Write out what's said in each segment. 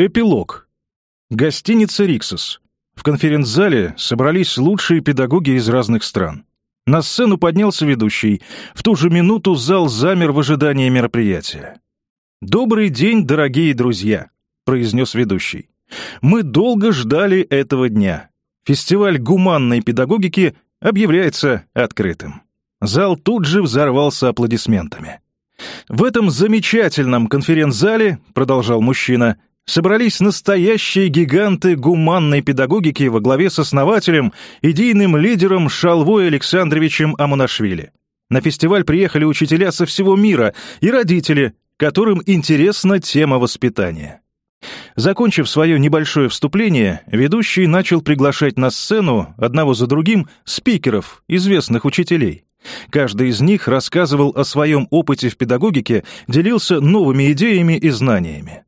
Эпилог. Гостиница «Риксос». В конференц-зале собрались лучшие педагоги из разных стран. На сцену поднялся ведущий. В ту же минуту зал замер в ожидании мероприятия. «Добрый день, дорогие друзья», — произнес ведущий. «Мы долго ждали этого дня. Фестиваль гуманной педагогики объявляется открытым». Зал тут же взорвался аплодисментами. «В этом замечательном конференц-зале», — продолжал мужчина, — собрались настоящие гиганты гуманной педагогики во главе с основателем, идейным лидером Шалвой Александровичем Амонашвили. На фестиваль приехали учителя со всего мира и родители, которым интересна тема воспитания. Закончив свое небольшое вступление, ведущий начал приглашать на сцену одного за другим спикеров, известных учителей. Каждый из них рассказывал о своем опыте в педагогике, делился новыми идеями и знаниями.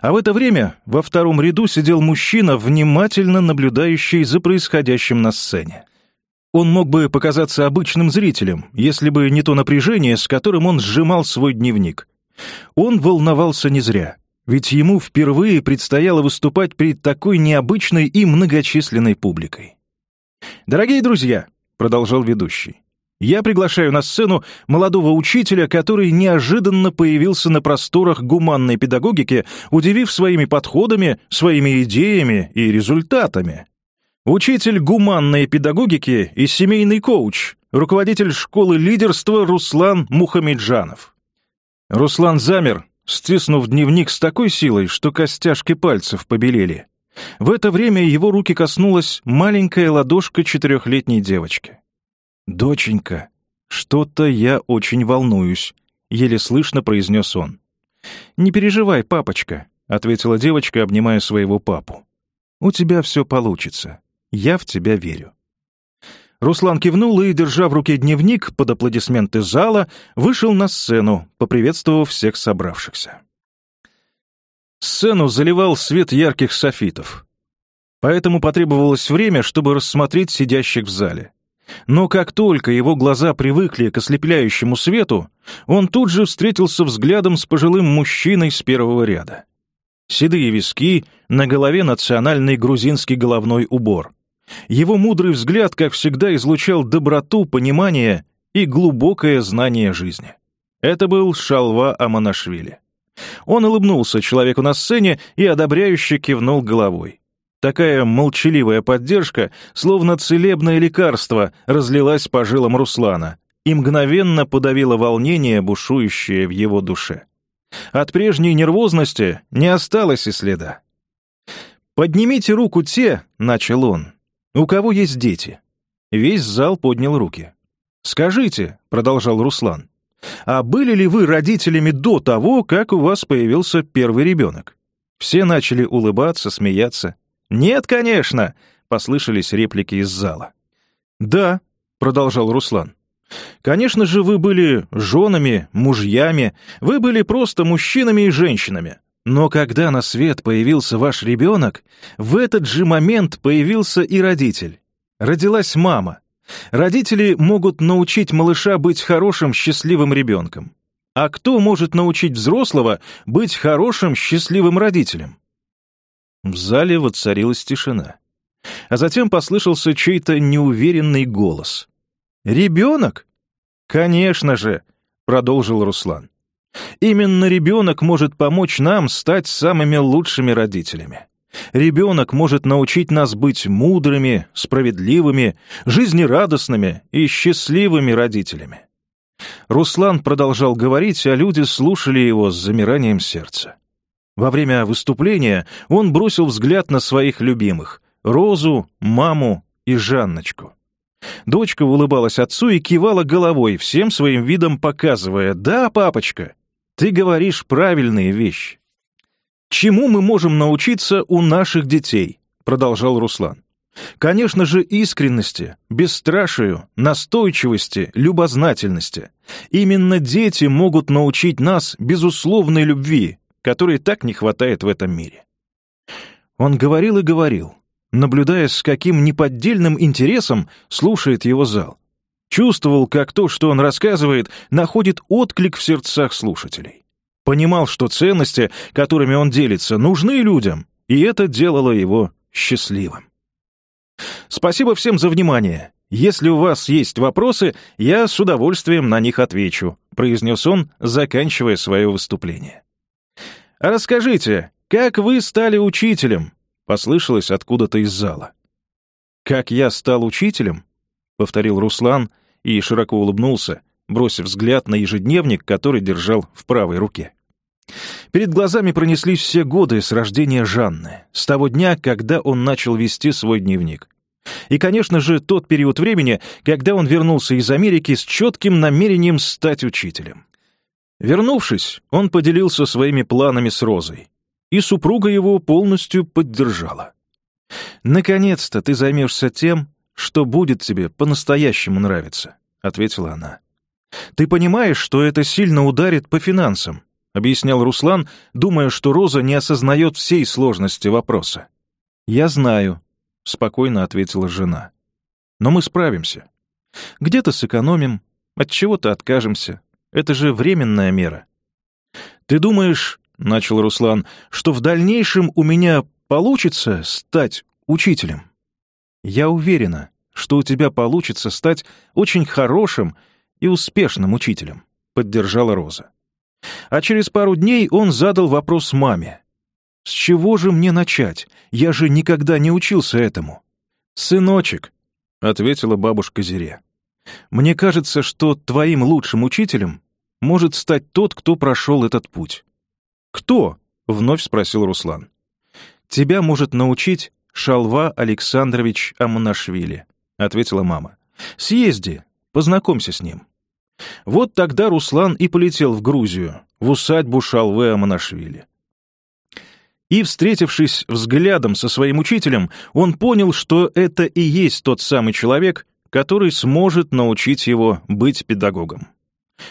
А в это время во втором ряду сидел мужчина, внимательно наблюдающий за происходящим на сцене. Он мог бы показаться обычным зрителем, если бы не то напряжение, с которым он сжимал свой дневник. Он волновался не зря, ведь ему впервые предстояло выступать перед такой необычной и многочисленной публикой. «Дорогие друзья», — продолжал ведущий, я приглашаю на сцену молодого учителя, который неожиданно появился на просторах гуманной педагогики, удивив своими подходами, своими идеями и результатами. Учитель гуманной педагогики и семейный коуч, руководитель школы лидерства Руслан Мухамеджанов. Руслан замер, стиснув дневник с такой силой, что костяшки пальцев побелели. В это время его руки коснулась маленькая ладошка четырехлетней девочки. «Доченька, что-то я очень волнуюсь», — еле слышно произнес он. «Не переживай, папочка», — ответила девочка, обнимая своего папу. «У тебя все получится. Я в тебя верю». Руслан кивнул и, держа в руке дневник под аплодисменты зала, вышел на сцену, поприветствовав всех собравшихся. Сцену заливал свет ярких софитов. Поэтому потребовалось время, чтобы рассмотреть сидящих в зале. Но как только его глаза привыкли к ослепляющему свету, он тут же встретился взглядом с пожилым мужчиной с первого ряда. Седые виски, на голове национальный грузинский головной убор. Его мудрый взгляд, как всегда, излучал доброту, понимание и глубокое знание жизни. Это был Шалва Аманашвили. Он улыбнулся человеку на сцене и одобряюще кивнул головой. Такая молчаливая поддержка, словно целебное лекарство, разлилась по жилам Руслана и мгновенно подавила волнение, бушующее в его душе. От прежней нервозности не осталось и следа. «Поднимите руку те», — начал он, — «у кого есть дети?» Весь зал поднял руки. «Скажите», — продолжал Руслан, — «а были ли вы родителями до того, как у вас появился первый ребенок?» Все начали улыбаться, смеяться. «Нет, конечно!» — послышались реплики из зала. «Да», — продолжал Руслан. «Конечно же, вы были женами, мужьями, вы были просто мужчинами и женщинами. Но когда на свет появился ваш ребенок, в этот же момент появился и родитель. Родилась мама. Родители могут научить малыша быть хорошим, счастливым ребенком. А кто может научить взрослого быть хорошим, счастливым родителем? В зале воцарилась тишина. А затем послышался чей-то неуверенный голос. «Ребенок?» «Конечно же!» — продолжил Руслан. «Именно ребенок может помочь нам стать самыми лучшими родителями. Ребенок может научить нас быть мудрыми, справедливыми, жизнерадостными и счастливыми родителями». Руслан продолжал говорить, а люди слушали его с замиранием сердца. Во время выступления он бросил взгляд на своих любимых — Розу, маму и Жанночку. Дочка улыбалась отцу и кивала головой, всем своим видом показывая «Да, папочка, ты говоришь правильные вещи». «Чему мы можем научиться у наших детей?» — продолжал Руслан. Конечно же, искренности, бесстрашию, настойчивости, любознательности. Именно дети могут научить нас безусловной любви, которой так не хватает в этом мире. Он говорил и говорил, наблюдая, с каким неподдельным интересом слушает его зал. Чувствовал, как то, что он рассказывает, находит отклик в сердцах слушателей. Понимал, что ценности, которыми он делится, нужны людям, и это делало его счастливым. Спасибо всем за внимание. Если у вас есть вопросы, я с удовольствием на них отвечу, произнес он, заканчивая свое выступление. «Расскажите, как вы стали учителем?» — послышалось откуда-то из зала. «Как я стал учителем?» — повторил Руслан и широко улыбнулся, бросив взгляд на ежедневник, который держал в правой руке. Перед глазами пронеслись все годы с рождения Жанны, с того дня, когда он начал вести свой дневник. И, конечно же, тот период времени, когда он вернулся из Америки с четким намерением стать учителем. Вернувшись, он поделился своими планами с Розой, и супруга его полностью поддержала. «Наконец-то ты займешься тем, что будет тебе по-настоящему нравиться», — ответила она. «Ты понимаешь, что это сильно ударит по финансам», — объяснял Руслан, думая, что Роза не осознает всей сложности вопроса. «Я знаю», — спокойно ответила жена. «Но мы справимся. Где-то сэкономим, от чего-то откажемся, это же временная мера. «Ты думаешь, — начал Руслан, — что в дальнейшем у меня получится стать учителем?» «Я уверена, что у тебя получится стать очень хорошим и успешным учителем», — поддержала Роза. А через пару дней он задал вопрос маме. «С чего же мне начать? Я же никогда не учился этому». «Сыночек», — ответила бабушка Зире, — «мне кажется, что твоим лучшим учителем может стать тот, кто прошел этот путь. «Кто?» — вновь спросил Руслан. «Тебя может научить Шалва Александрович Аманашвили», — ответила мама. «Съезди, познакомься с ним». Вот тогда Руслан и полетел в Грузию, в усадьбу Шалвы Аманашвили. И, встретившись взглядом со своим учителем, он понял, что это и есть тот самый человек, который сможет научить его быть педагогом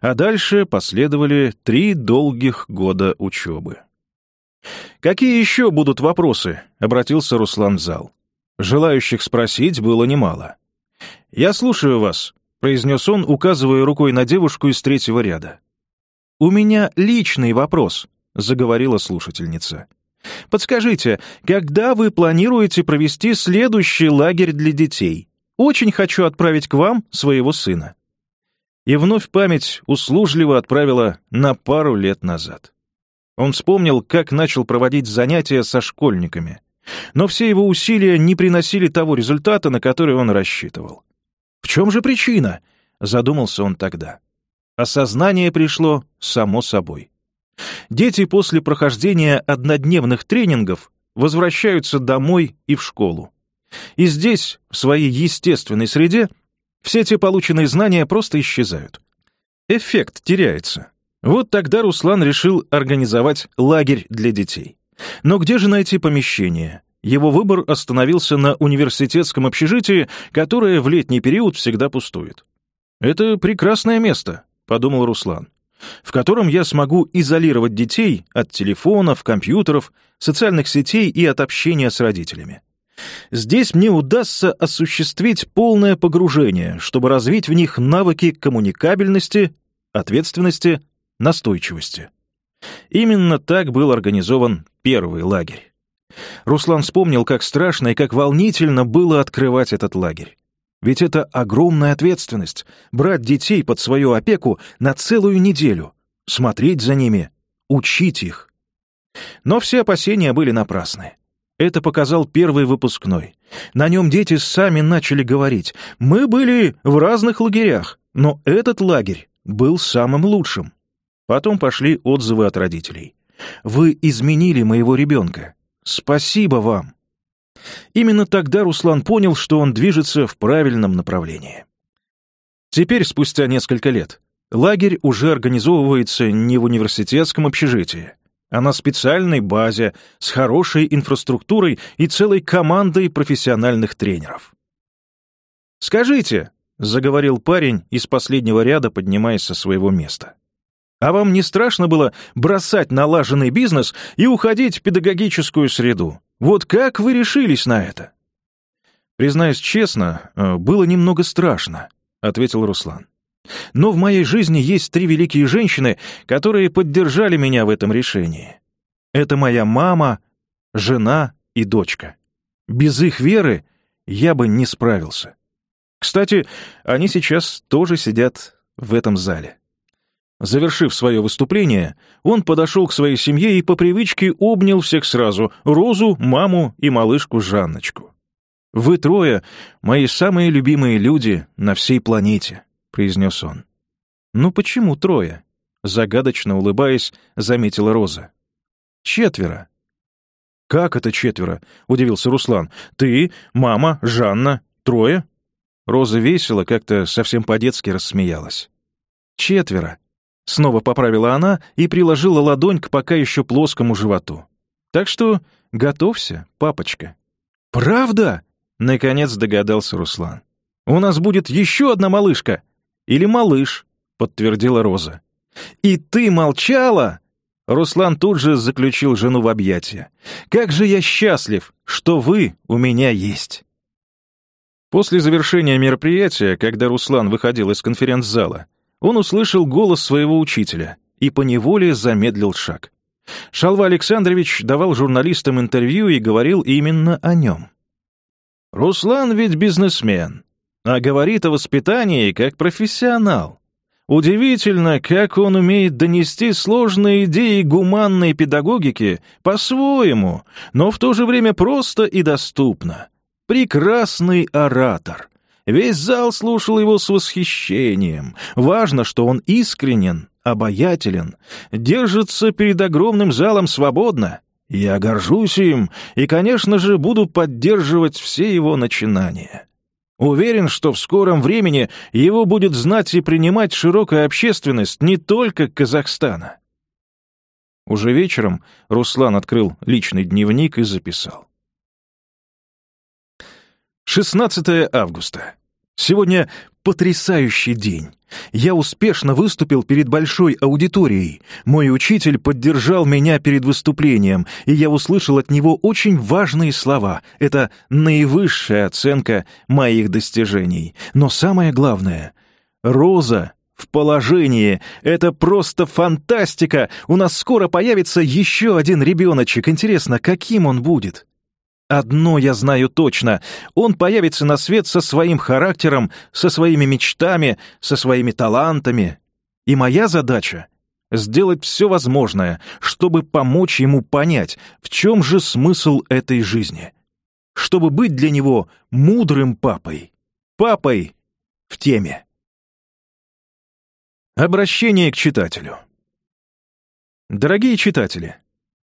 а дальше последовали три долгих года учебы. «Какие еще будут вопросы?» — обратился Руслан в зал. Желающих спросить было немало. «Я слушаю вас», — произнес он, указывая рукой на девушку из третьего ряда. «У меня личный вопрос», — заговорила слушательница. «Подскажите, когда вы планируете провести следующий лагерь для детей? Очень хочу отправить к вам своего сына». И вновь память услужливо отправила на пару лет назад. Он вспомнил, как начал проводить занятия со школьниками. Но все его усилия не приносили того результата, на который он рассчитывал. «В чем же причина?» — задумался он тогда. Осознание пришло само собой. Дети после прохождения однодневных тренингов возвращаются домой и в школу. И здесь, в своей естественной среде, все эти полученные знания просто исчезают. Эффект теряется. Вот тогда Руслан решил организовать лагерь для детей. Но где же найти помещение? Его выбор остановился на университетском общежитии, которое в летний период всегда пустует. «Это прекрасное место», — подумал Руслан, «в котором я смогу изолировать детей от телефонов, компьютеров, социальных сетей и от общения с родителями. Здесь мне удастся осуществить полное погружение, чтобы развить в них навыки коммуникабельности, ответственности, настойчивости. Именно так был организован первый лагерь. Руслан вспомнил, как страшно и как волнительно было открывать этот лагерь. Ведь это огромная ответственность — брать детей под свою опеку на целую неделю, смотреть за ними, учить их. Но все опасения были напрасны. Это показал первый выпускной. На нем дети сами начали говорить. Мы были в разных лагерях, но этот лагерь был самым лучшим. Потом пошли отзывы от родителей. «Вы изменили моего ребенка. Спасибо вам!» Именно тогда Руслан понял, что он движется в правильном направлении. Теперь, спустя несколько лет, лагерь уже организовывается не в университетском общежитии, а на специальной базе с хорошей инфраструктурой и целой командой профессиональных тренеров. «Скажите», — заговорил парень из последнего ряда, поднимаясь со своего места, «а вам не страшно было бросать налаженный бизнес и уходить в педагогическую среду? Вот как вы решились на это?» «Признаюсь честно, э, было немного страшно», — ответил Руслан. Но в моей жизни есть три великие женщины, которые поддержали меня в этом решении. Это моя мама, жена и дочка. Без их веры я бы не справился. Кстати, они сейчас тоже сидят в этом зале. Завершив свое выступление, он подошел к своей семье и по привычке обнял всех сразу — Розу, маму и малышку Жанночку. «Вы трое — мои самые любимые люди на всей планете произнес он. «Ну почему трое?» — загадочно улыбаясь, заметила Роза. «Четверо». «Как это четверо?» — удивился Руслан. «Ты, мама, Жанна, трое?» Роза весело, как-то совсем по-детски рассмеялась. «Четверо», — снова поправила она и приложила ладонь к пока еще плоскому животу. «Так что готовься, папочка». «Правда?» — наконец догадался Руслан. «У нас будет еще одна малышка!» Или малыш», — подтвердила Роза. «И ты молчала?» Руслан тут же заключил жену в объятия. «Как же я счастлив, что вы у меня есть!» После завершения мероприятия, когда Руслан выходил из конференц-зала, он услышал голос своего учителя и поневоле замедлил шаг. Шалва Александрович давал журналистам интервью и говорил именно о нем. «Руслан ведь бизнесмен а говорит о воспитании как профессионал. Удивительно, как он умеет донести сложные идеи гуманной педагогики по-своему, но в то же время просто и доступно. Прекрасный оратор. Весь зал слушал его с восхищением. Важно, что он искренен, обаятелен, держится перед огромным залом свободно. Я горжусь им и, конечно же, буду поддерживать все его начинания. Уверен, что в скором времени его будет знать и принимать широкая общественность не только Казахстана. Уже вечером Руслан открыл личный дневник и записал. 16 августа. Сегодня потрясающий день. Я успешно выступил перед большой аудиторией. Мой учитель поддержал меня перед выступлением, и я услышал от него очень важные слова. Это наивысшая оценка моих достижений. Но самое главное — Роза в положении. Это просто фантастика. У нас скоро появится еще один ребеночек. Интересно, каким он будет? Одно я знаю точно. Он появится на свет со своим характером, со своими мечтами, со своими талантами. И моя задача — сделать все возможное, чтобы помочь ему понять, в чем же смысл этой жизни. Чтобы быть для него мудрым папой. Папой в теме. Обращение к читателю. Дорогие читатели,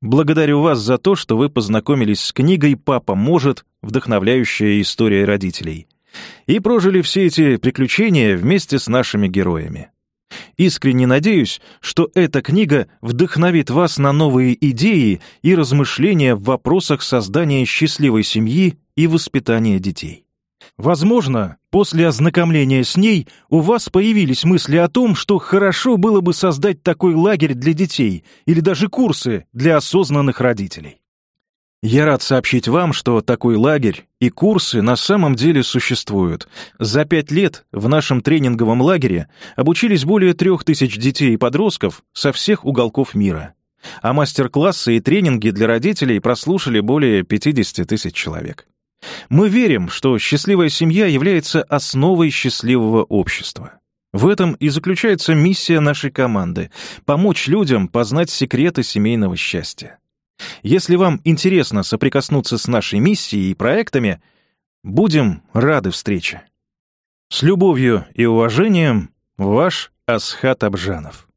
Благодарю вас за то, что вы познакомились с книгой «Папа может», вдохновляющая история родителей, и прожили все эти приключения вместе с нашими героями. Искренне надеюсь, что эта книга вдохновит вас на новые идеи и размышления в вопросах создания счастливой семьи и воспитания детей. Возможно, после ознакомления с ней у вас появились мысли о том, что хорошо было бы создать такой лагерь для детей или даже курсы для осознанных родителей. Я рад сообщить вам, что такой лагерь и курсы на самом деле существуют. За пять лет в нашем тренинговом лагере обучились более трех тысяч детей и подростков со всех уголков мира. А мастер-классы и тренинги для родителей прослушали более 50 тысяч человек. Мы верим, что счастливая семья является основой счастливого общества. В этом и заключается миссия нашей команды — помочь людям познать секреты семейного счастья. Если вам интересно соприкоснуться с нашей миссией и проектами, будем рады встрече. С любовью и уважением, ваш Асхат Абжанов.